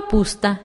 capusta